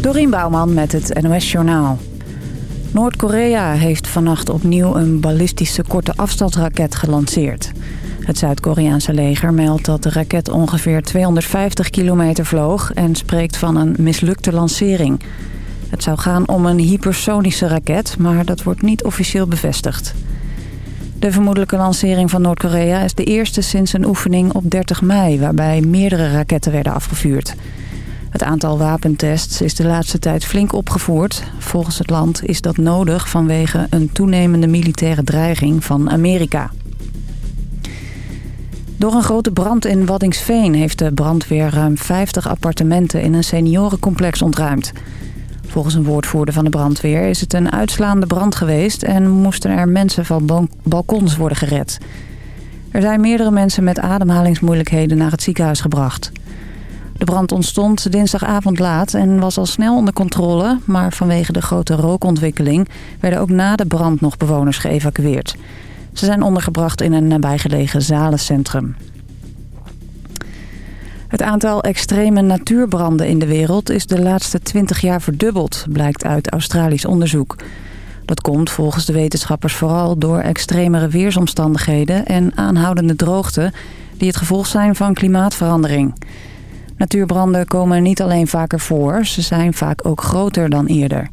Dorien Bouwman met het NOS Journaal. Noord-Korea heeft vannacht opnieuw een ballistische korte afstandsraket gelanceerd. Het Zuid-Koreaanse leger meldt dat de raket ongeveer 250 kilometer vloog... en spreekt van een mislukte lancering. Het zou gaan om een hypersonische raket, maar dat wordt niet officieel bevestigd. De vermoedelijke lancering van Noord-Korea is de eerste sinds een oefening op 30 mei... waarbij meerdere raketten werden afgevuurd. Het aantal wapentests is de laatste tijd flink opgevoerd. Volgens het land is dat nodig vanwege een toenemende militaire dreiging van Amerika. Door een grote brand in Waddingsveen heeft de brandweer ruim 50 appartementen in een seniorencomplex ontruimd. Volgens een woordvoerder van de brandweer is het een uitslaande brand geweest en moesten er mensen van balkons worden gered. Er zijn meerdere mensen met ademhalingsmoeilijkheden naar het ziekenhuis gebracht. De brand ontstond dinsdagavond laat en was al snel onder controle... maar vanwege de grote rookontwikkeling werden ook na de brand nog bewoners geëvacueerd. Ze zijn ondergebracht in een nabijgelegen zalencentrum. Het aantal extreme natuurbranden in de wereld is de laatste 20 jaar verdubbeld, blijkt uit Australisch onderzoek. Dat komt volgens de wetenschappers vooral door extremere weersomstandigheden en aanhoudende droogte die het gevolg zijn van klimaatverandering. Natuurbranden komen niet alleen vaker voor, ze zijn vaak ook groter dan eerder.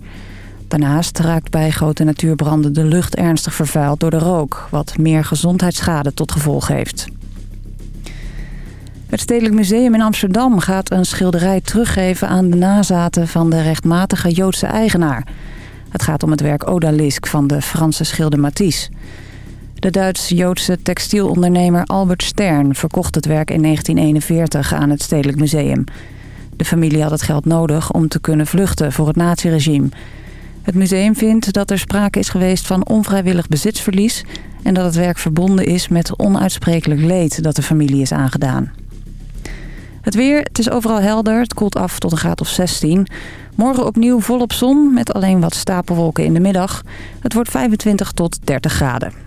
Daarnaast raakt bij grote natuurbranden de lucht ernstig vervuild door de rook... wat meer gezondheidsschade tot gevolg heeft. Het Stedelijk Museum in Amsterdam gaat een schilderij teruggeven... aan de nazaten van de rechtmatige Joodse eigenaar. Het gaat om het werk Odalisk van de Franse schilder Matisse. De Duits-Joodse textielondernemer Albert Stern verkocht het werk in 1941 aan het Stedelijk Museum. De familie had het geld nodig om te kunnen vluchten voor het naziregime. Het museum vindt dat er sprake is geweest van onvrijwillig bezitsverlies... en dat het werk verbonden is met onuitsprekelijk leed dat de familie is aangedaan. Het weer, het is overal helder, het koelt af tot een graad of 16. Morgen opnieuw volop zon met alleen wat stapelwolken in de middag. Het wordt 25 tot 30 graden.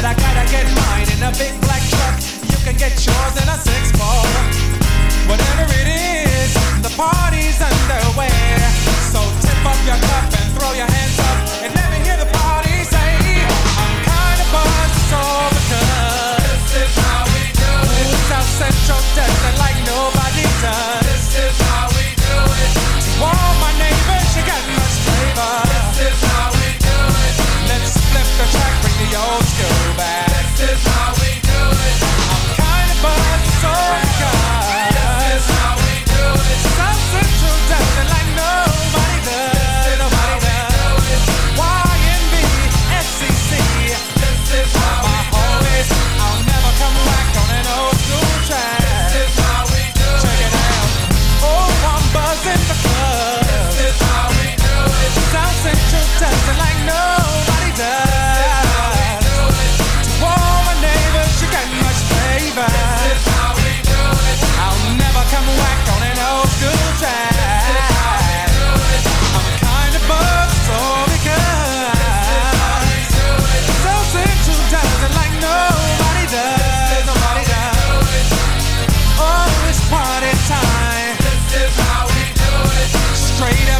tonight. I gotta get mine in a big black truck. You can get yours in a six four. Whatever it is, the party's underway. straight up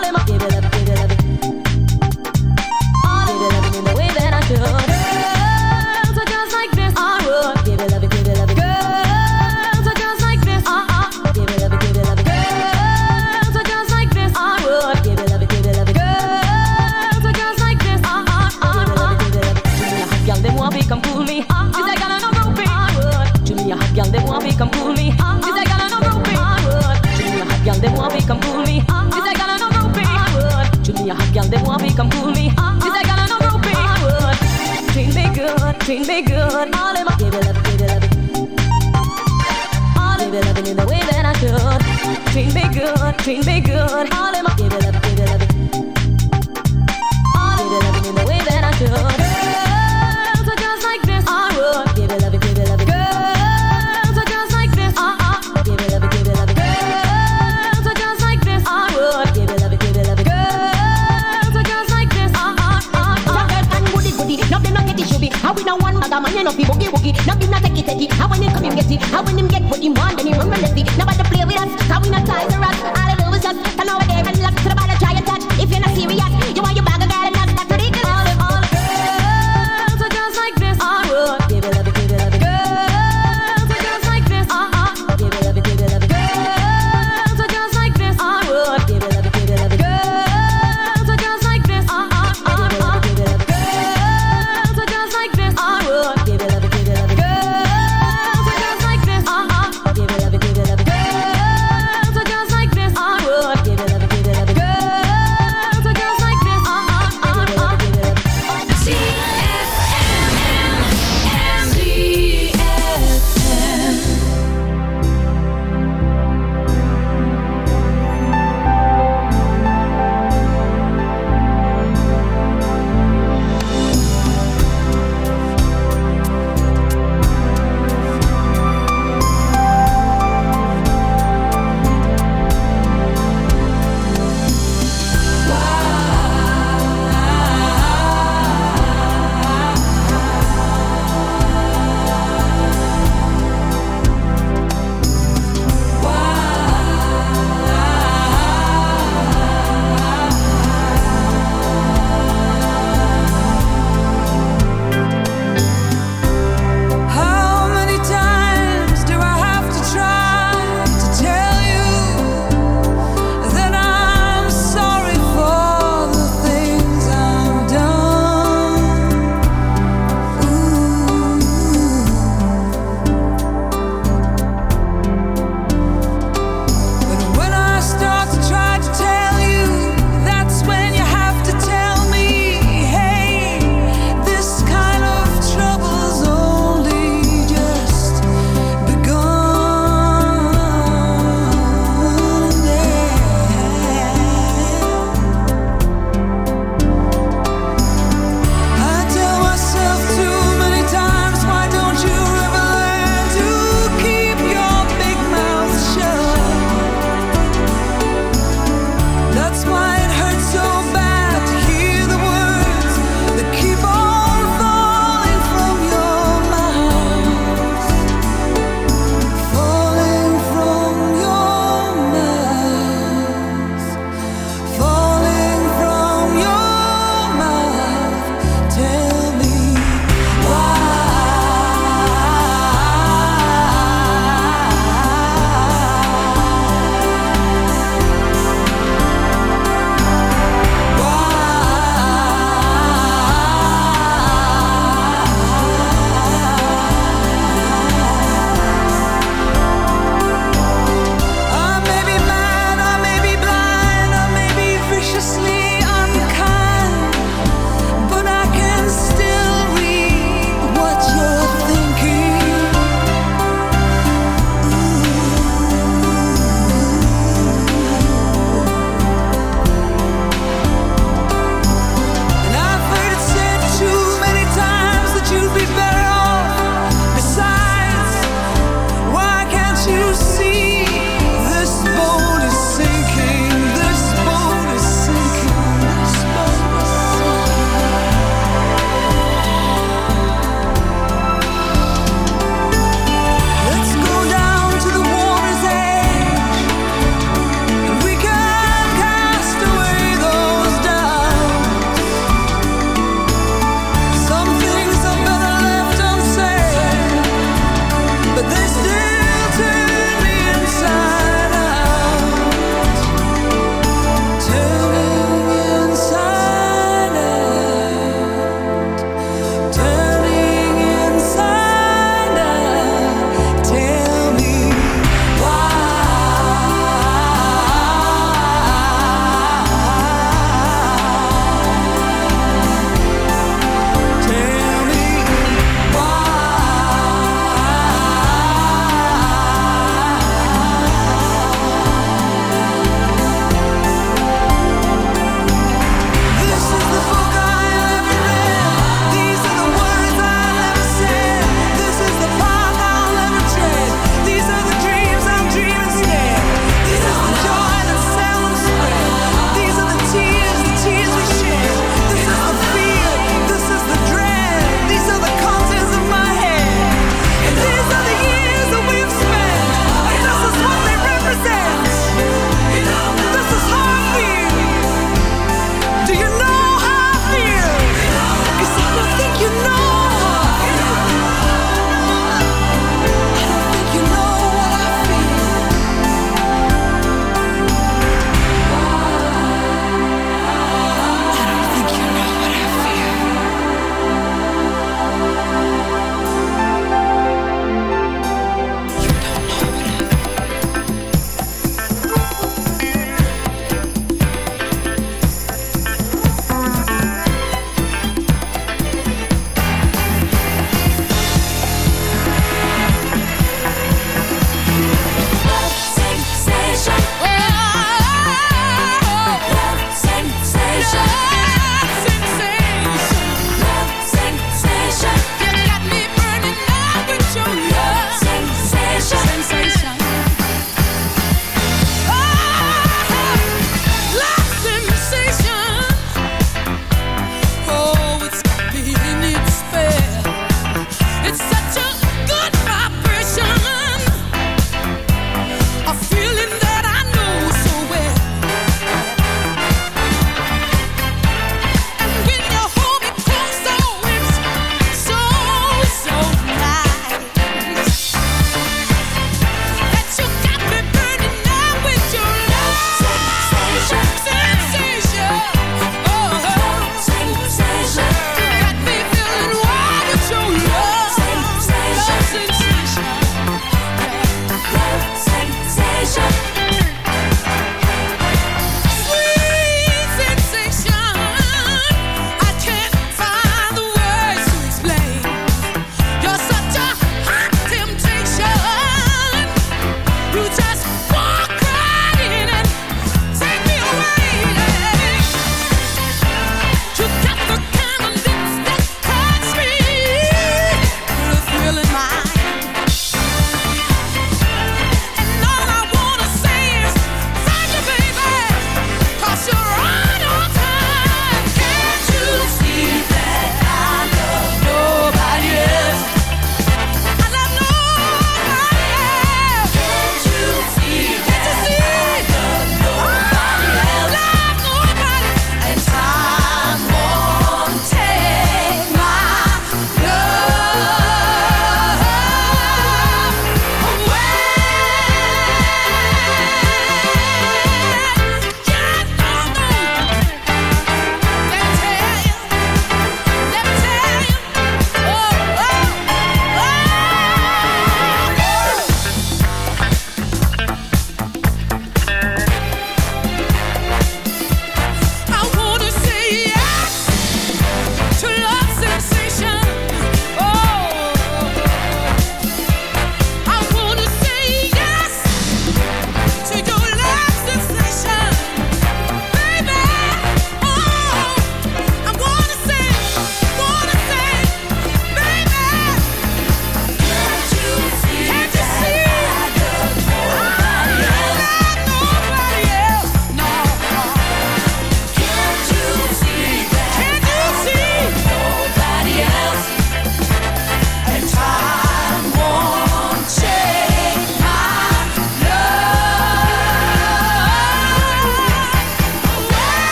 treat be good, treat be good. All in my it. How when him come, him get it. I want him get what he want, then he run and let it. Nobody play with us, So we not ties around.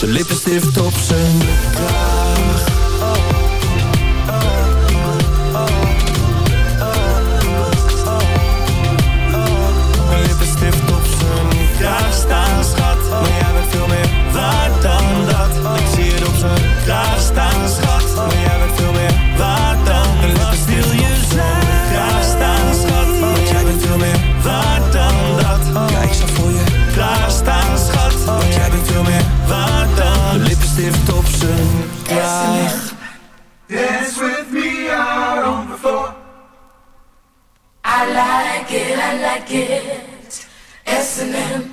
De lippenstift op zijn. get S and M.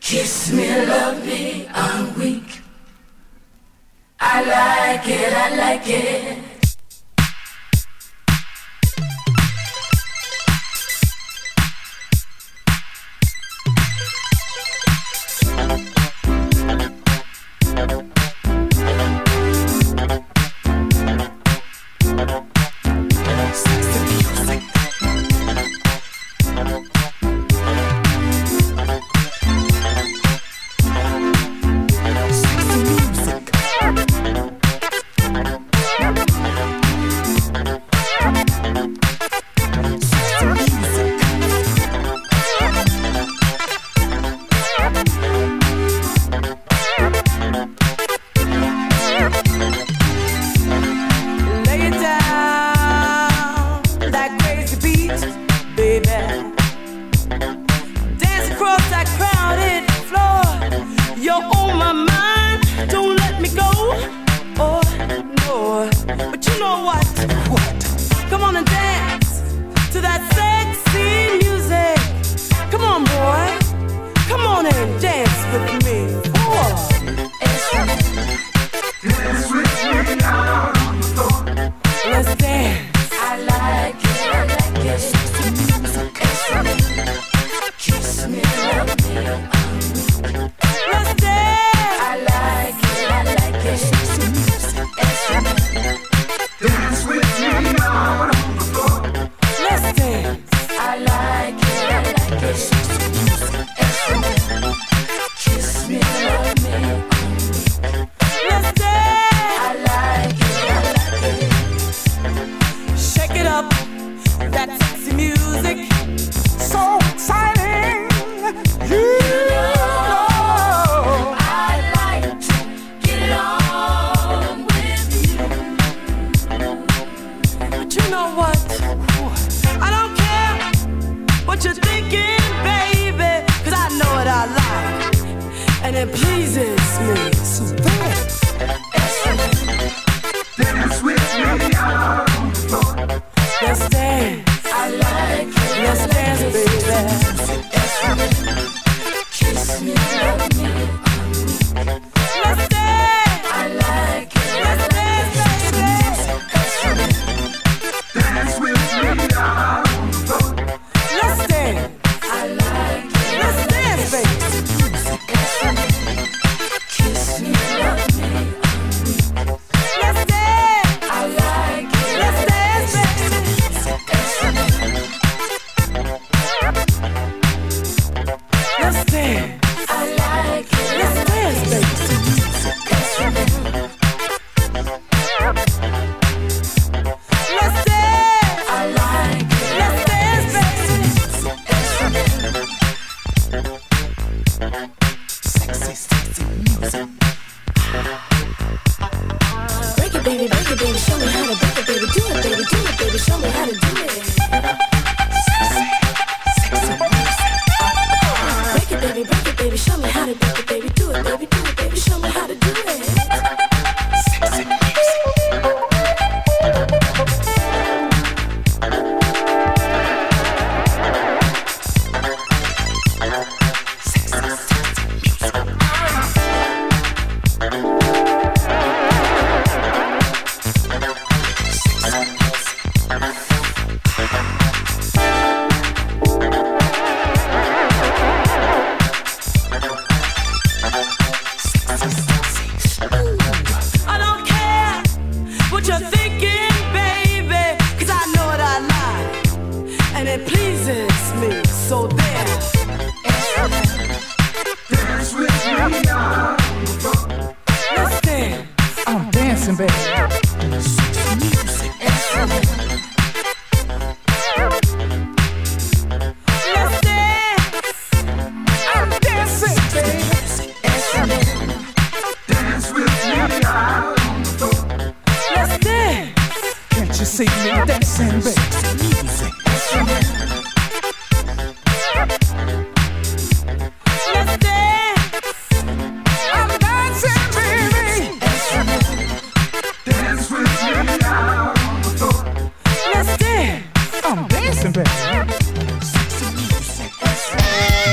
Kiss me, love me, I'm weak. I like it, I like it. with me.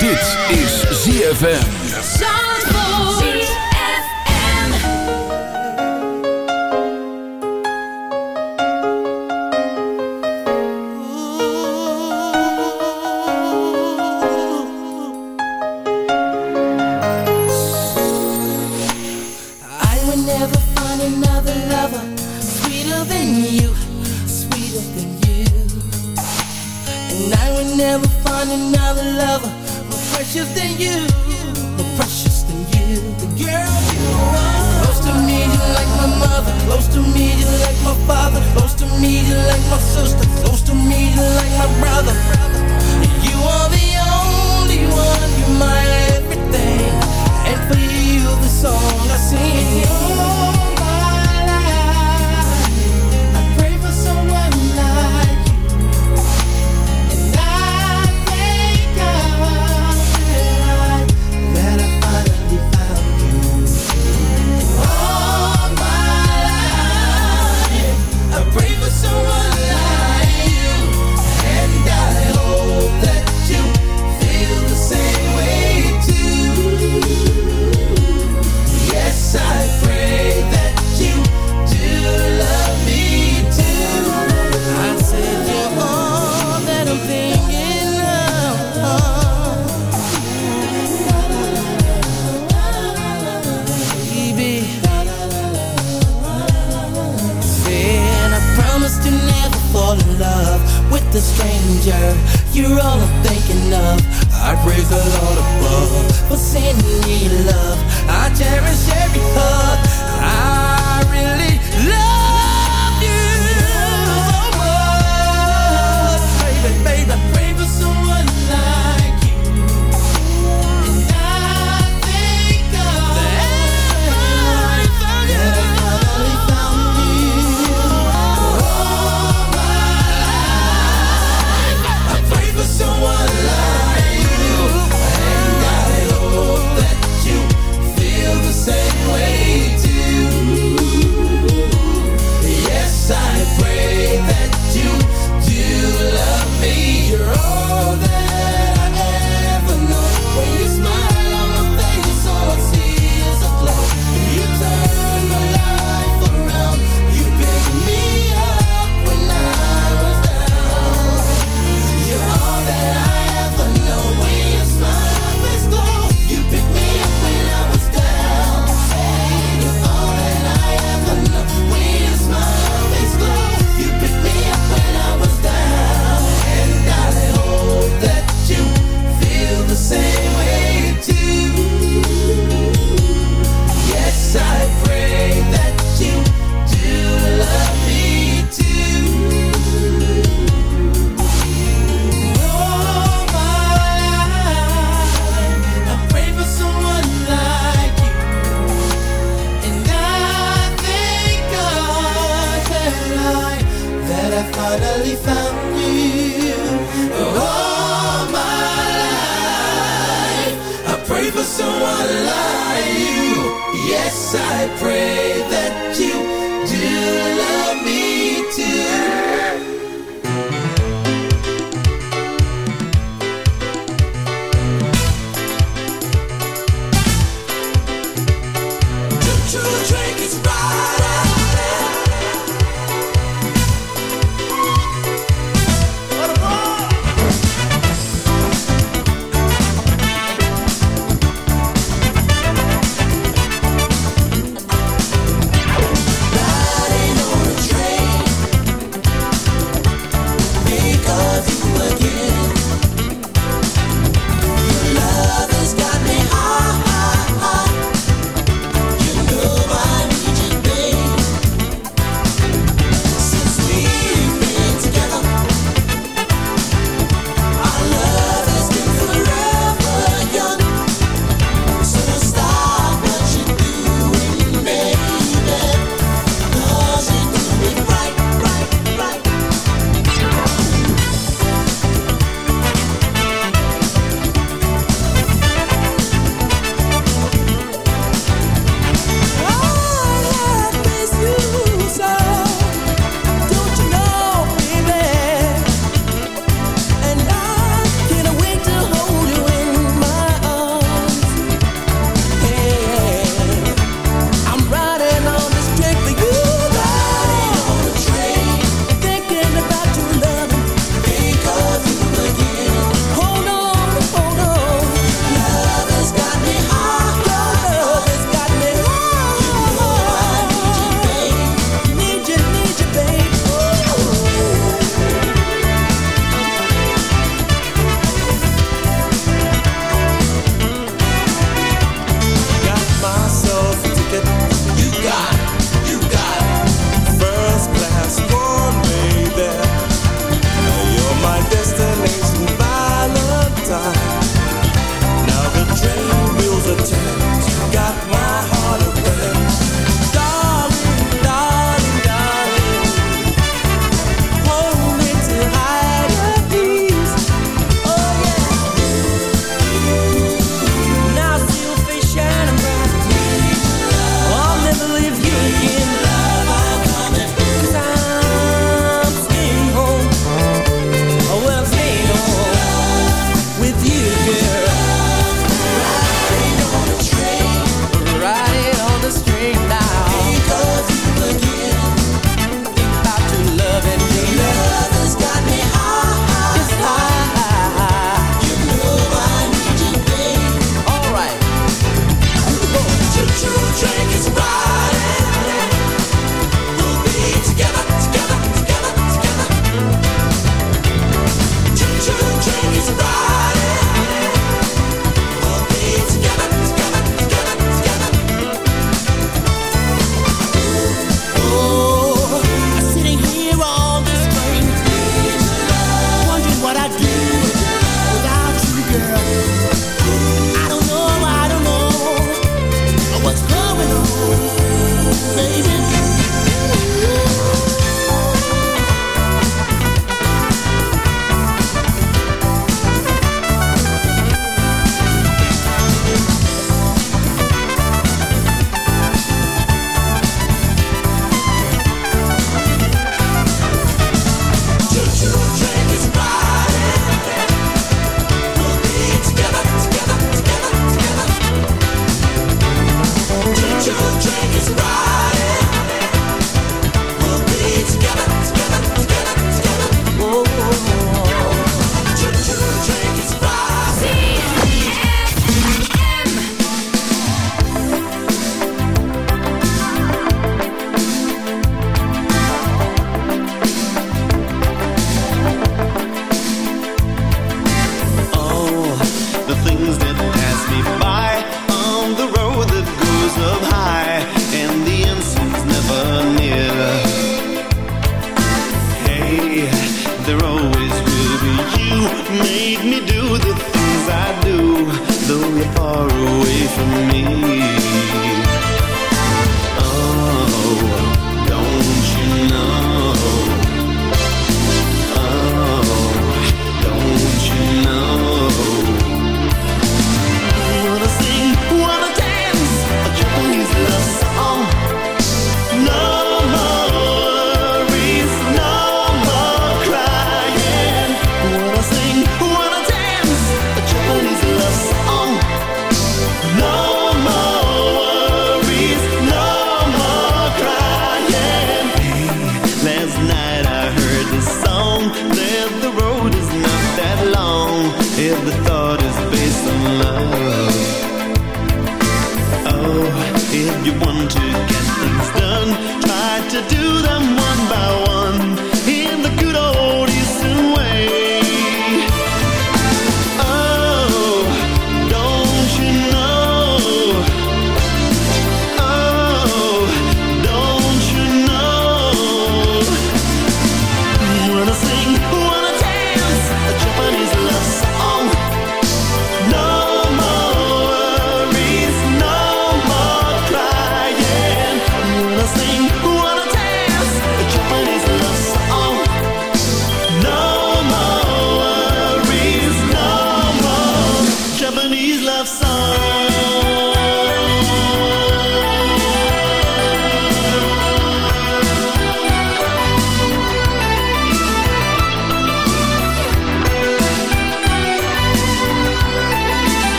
Dit is ZFM.